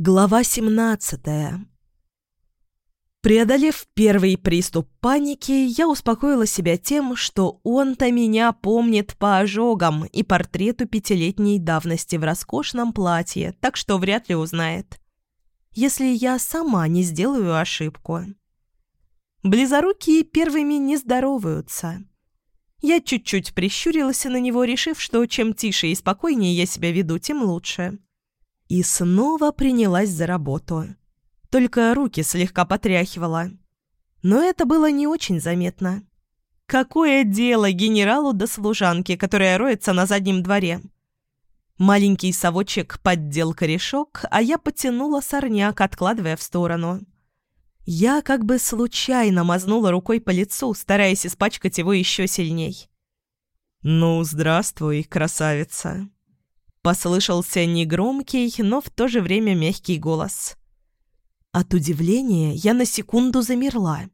Глава 17 Преодолев первый приступ паники, я успокоила себя тем, что он-то меня помнит по ожогам и портрету пятилетней давности в роскошном платье, так что вряд ли узнает. Если я сама не сделаю ошибку. Близорукие первыми не здороваются. Я чуть-чуть прищурилась на него, решив, что чем тише и спокойнее я себя веду, тем лучше. И снова принялась за работу. Только руки слегка потряхивала. Но это было не очень заметно. Какое дело генералу до служанки, которая роется на заднем дворе? Маленький совочек поддел корешок, а я потянула сорняк, откладывая в сторону. Я как бы случайно мазнула рукой по лицу, стараясь испачкать его еще сильней. «Ну, здравствуй, красавица!» Послышался негромкий, но в то же время мягкий голос. От удивления я на секунду замерла.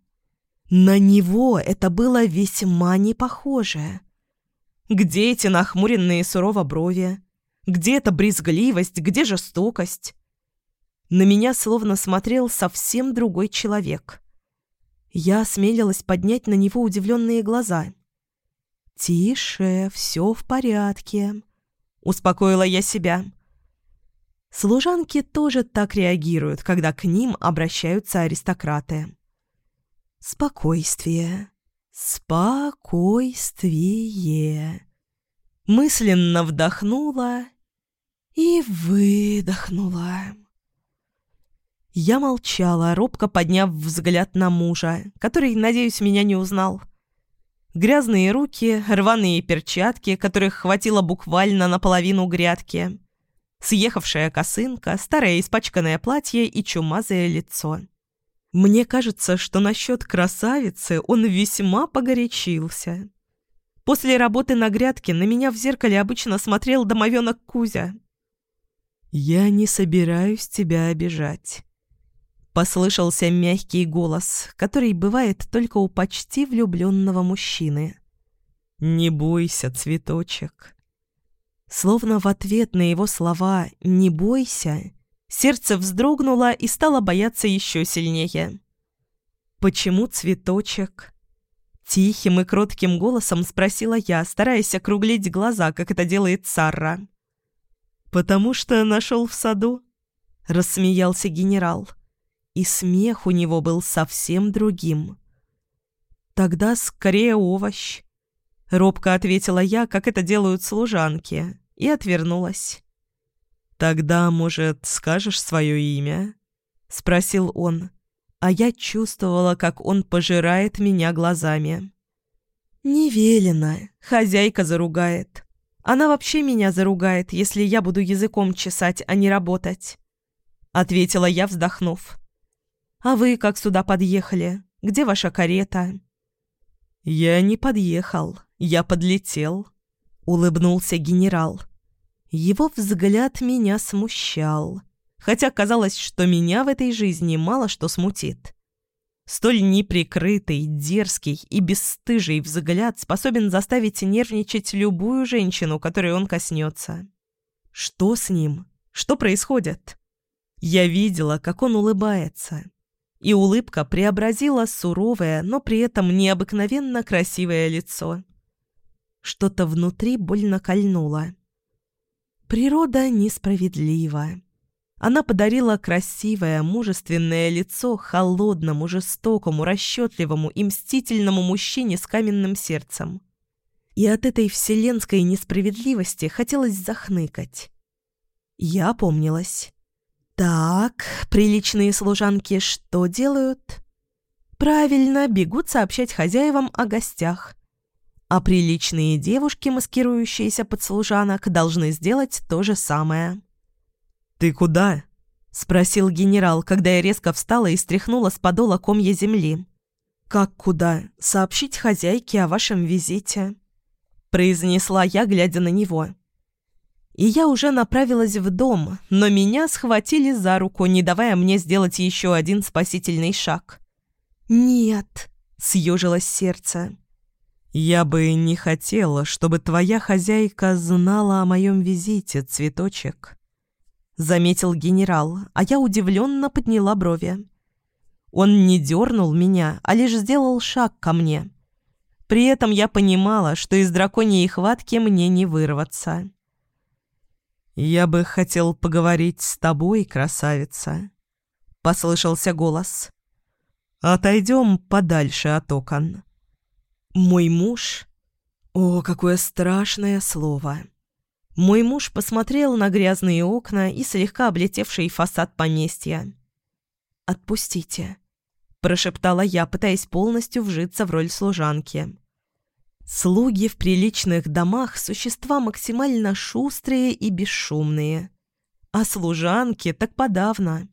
На него это было весьма не похоже. Где эти нахмуренные сурово брови? Где эта брезгливость? Где жестокость? На меня словно смотрел совсем другой человек. Я осмелилась поднять на него удивленные глаза. «Тише, все в порядке», Успокоила я себя. Служанки тоже так реагируют, когда к ним обращаются аристократы. Спокойствие. Спокойствие. Мысленно вдохнула и выдохнула. Я молчала, робко подняв взгляд на мужа, который, надеюсь, меня не узнал. — Грязные руки, рваные перчатки, которых хватило буквально наполовину грядки. Съехавшая косынка, старое испачканное платье и чумазое лицо. Мне кажется, что насчет красавицы он весьма погорячился. После работы на грядке на меня в зеркале обычно смотрел домовенок Кузя. «Я не собираюсь тебя обижать. Послышался мягкий голос, который бывает только у почти влюбленного мужчины. «Не бойся, цветочек». Словно в ответ на его слова «не бойся», сердце вздрогнуло и стало бояться еще сильнее. «Почему цветочек?» Тихим и кротким голосом спросила я, стараясь округлить глаза, как это делает Сарра. «Потому что нашел в саду», — рассмеялся генерал. «Генерал» и смех у него был совсем другим. «Тогда скорее овощ», — робко ответила я, как это делают служанки, и отвернулась. «Тогда, может, скажешь свое имя?» — спросил он, а я чувствовала, как он пожирает меня глазами. «Не хозяйка заругает. Она вообще меня заругает, если я буду языком чесать, а не работать», — ответила я, вздохнув. «А вы как сюда подъехали? Где ваша карета?» «Я не подъехал, я подлетел», — улыбнулся генерал. Его взгляд меня смущал, хотя казалось, что меня в этой жизни мало что смутит. Столь неприкрытый, дерзкий и бесстыжий взгляд способен заставить нервничать любую женщину, которой он коснется. Что с ним? Что происходит? Я видела, как он улыбается, и улыбка преобразила суровое, но при этом необыкновенно красивое лицо. Что-то внутри больно кольнуло. Природа несправедлива. Она подарила красивое, мужественное лицо холодному, жестокому, расчетливому и мстительному мужчине с каменным сердцем. И от этой вселенской несправедливости хотелось захныкать. Я помнилась. Так, приличные служанки что делают? Правильно, бегут сообщать хозяевам о гостях. А приличные девушки, маскирующиеся под служанок, должны сделать то же самое. «Ты куда?» — спросил генерал, когда я резко встала и стряхнула с подола комья земли. «Как куда? Сообщить хозяйке о вашем визите», — произнесла я, глядя на него и я уже направилась в дом, но меня схватили за руку, не давая мне сделать еще один спасительный шаг. «Нет», — съежилось сердце. «Я бы не хотела, чтобы твоя хозяйка знала о моем визите, цветочек». — заметил генерал, а я удивленно подняла брови. Он не дернул меня, а лишь сделал шаг ко мне. При этом я понимала, что из драконьей хватки мне не вырваться. «Я бы хотел поговорить с тобой, красавица», — послышался голос. «Отойдем подальше от окон». «Мой муж...» О, какое страшное слово! Мой муж посмотрел на грязные окна и слегка облетевший фасад поместья. «Отпустите», прошептала я, пытаясь полностью вжиться в роль служанки. Слуги в приличных домах – существа максимально шустрые и бесшумные. А служанки так подавно.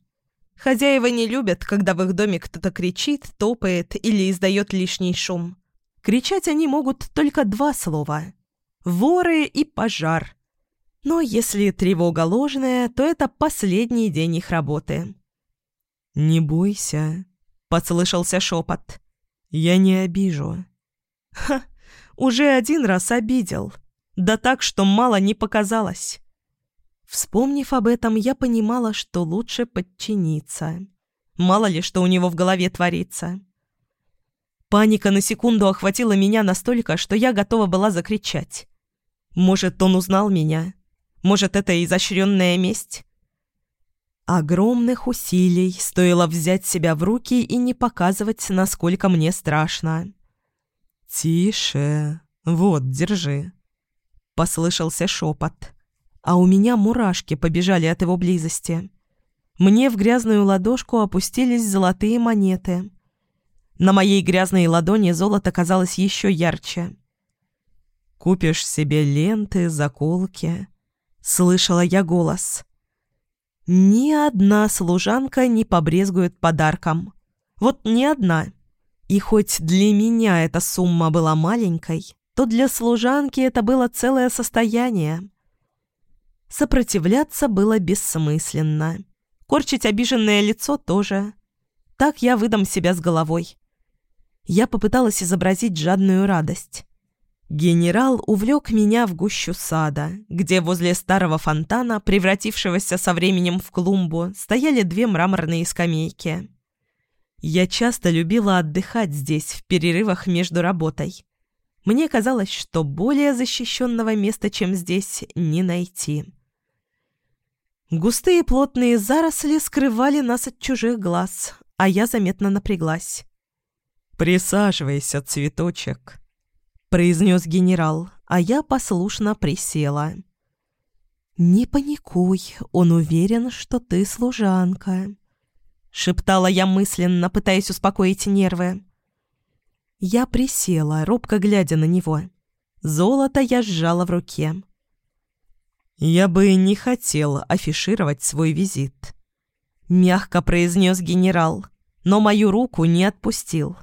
Хозяева не любят, когда в их доме кто-то кричит, топает или издает лишний шум. Кричать они могут только два слова – воры и пожар. Но если тревога ложная, то это последний день их работы. «Не бойся», Послышался шепот. «Я не обижу». «Ха, уже один раз обидел. Да так, что мало не показалось». Вспомнив об этом, я понимала, что лучше подчиниться. Мало ли, что у него в голове творится. Паника на секунду охватила меня настолько, что я готова была закричать. Может, он узнал меня? Может, это изощренная месть? Огромных усилий стоило взять себя в руки и не показывать, насколько мне страшно. «Тише. Вот, держи», — послышался шепот. А у меня мурашки побежали от его близости. Мне в грязную ладошку опустились золотые монеты. На моей грязной ладони золото казалось еще ярче. «Купишь себе ленты, заколки», — слышала я голос. Ни одна служанка не побрезгует подарком. Вот ни одна. И хоть для меня эта сумма была маленькой, то для служанки это было целое состояние. Сопротивляться было бессмысленно. Корчить обиженное лицо тоже. Так я выдам себя с головой. Я попыталась изобразить жадную радость. Генерал увлек меня в гущу сада, где возле старого фонтана, превратившегося со временем в клумбу, стояли две мраморные скамейки. Я часто любила отдыхать здесь в перерывах между работой. Мне казалось, что более защищенного места, чем здесь, не найти. Густые плотные заросли скрывали нас от чужих глаз, а я заметно напряглась. «Присаживайся, цветочек», произнес генерал, а я послушно присела. «Не паникуй, он уверен, что ты служанка», — шептала я мысленно, пытаясь успокоить нервы. Я присела, робко глядя на него. Золото я сжала в руке. «Я бы не хотел афишировать свой визит», — мягко произнес генерал, но мою руку не отпустил.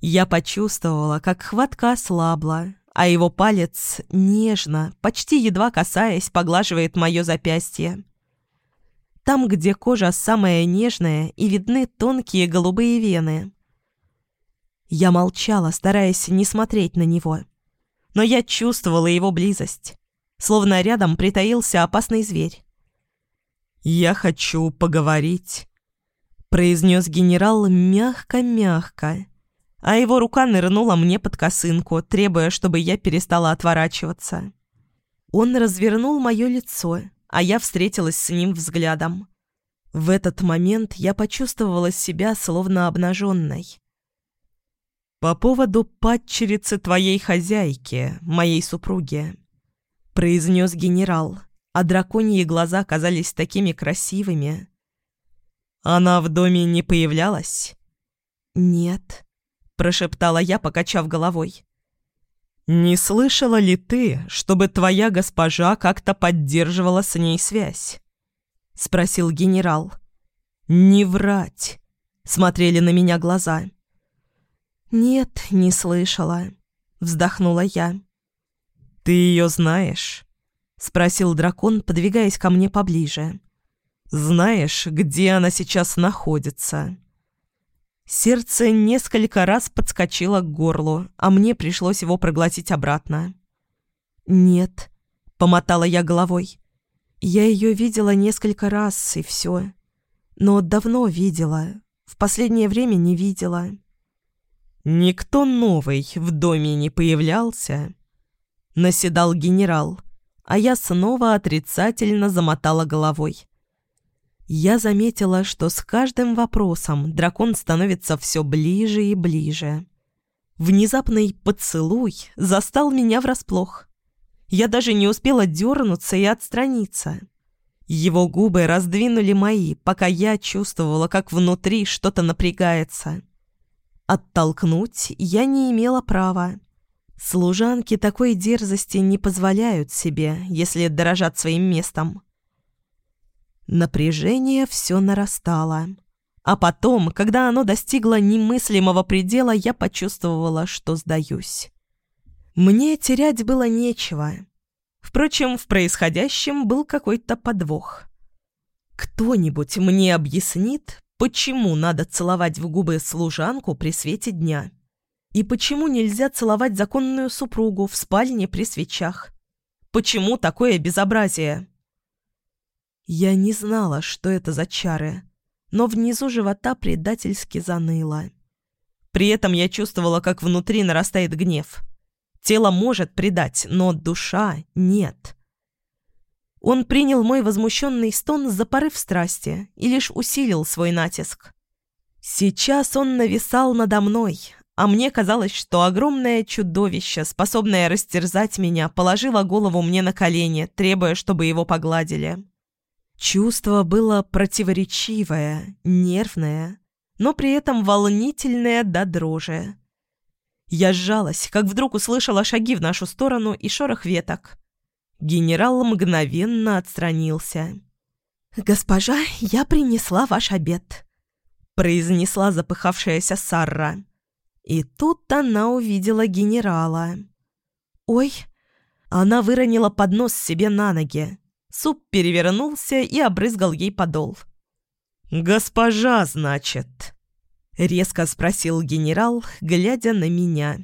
Я почувствовала, как хватка ослабла, а его палец нежно, почти едва касаясь, поглаживает мое запястье. Там, где кожа самая нежная и видны тонкие голубые вены. Я молчала, стараясь не смотреть на него. Но я чувствовала его близость, словно рядом притаился опасный зверь. «Я хочу поговорить», — произнес генерал мягко-мягко, а его рука нырнула мне под косынку, требуя, чтобы я перестала отворачиваться. Он развернул мое лицо, а я встретилась с ним взглядом. В этот момент я почувствовала себя словно обнаженной. «По поводу падчерицы твоей хозяйки, моей супруги», — произнес генерал, а драконьи глаза казались такими красивыми. «Она в доме не появлялась?» «Нет», — прошептала я, покачав головой. «Не слышала ли ты, чтобы твоя госпожа как-то поддерживала с ней связь?» — спросил генерал. «Не врать!» — смотрели на меня глаза. «Нет, не слышала», — вздохнула я. «Ты ее знаешь?» — спросил дракон, подвигаясь ко мне поближе. «Знаешь, где она сейчас находится?» Сердце несколько раз подскочило к горлу, а мне пришлось его проглотить обратно. «Нет», — помотала я головой. Я ее видела несколько раз, и все. Но давно видела. В последнее время не видела. Никто новый в доме не появлялся. Наседал генерал, а я снова отрицательно замотала головой. Я заметила, что с каждым вопросом дракон становится все ближе и ближе. Внезапный поцелуй застал меня врасплох. Я даже не успела дернуться и отстраниться. Его губы раздвинули мои, пока я чувствовала, как внутри что-то напрягается. Оттолкнуть я не имела права. Служанки такой дерзости не позволяют себе, если дорожат своим местом. Напряжение все нарастало. А потом, когда оно достигло немыслимого предела, я почувствовала, что сдаюсь. Мне терять было нечего. Впрочем, в происходящем был какой-то подвох. Кто-нибудь мне объяснит, почему надо целовать в губы служанку при свете дня? И почему нельзя целовать законную супругу в спальне при свечах? Почему такое безобразие? Я не знала, что это за чары, но внизу живота предательски заныло. При этом я чувствовала, как внутри нарастает гнев. Тело может предать, но душа нет. Он принял мой возмущенный стон за порыв страсти и лишь усилил свой натиск. Сейчас он нависал надо мной, а мне казалось, что огромное чудовище, способное растерзать меня, положило голову мне на колени, требуя, чтобы его погладили. Чувство было противоречивое, нервное, но при этом волнительное до дрожи. Я сжалась, как вдруг услышала шаги в нашу сторону и шорох веток. Генерал мгновенно отстранился. «Госпожа, я принесла ваш обед», — произнесла запыхавшаяся Сарра. И тут она увидела генерала. «Ой!» Она выронила поднос себе на ноги. Суп перевернулся и обрызгал ей подол. «Госпожа, значит?» — резко спросил генерал, глядя на меня.